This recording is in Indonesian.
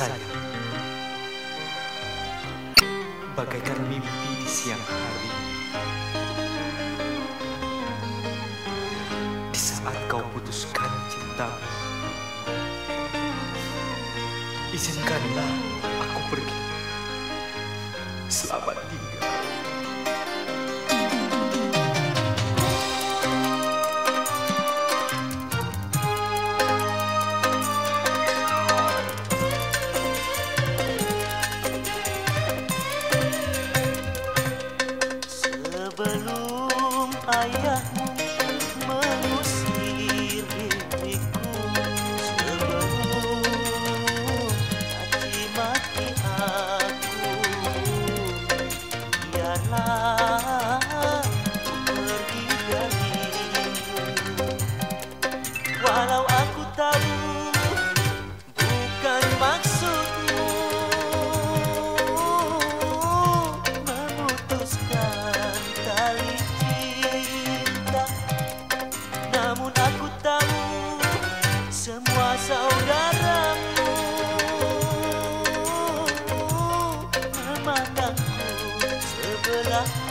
Sayang, bagaikan mimpi di siang hari. Di saat kau putuskan cintamu, izinkanlah aku pergi. Selamat tinggal. Ayahmu mengusir diriku Sebelum caci maki aku. Biarlah 감사합니다.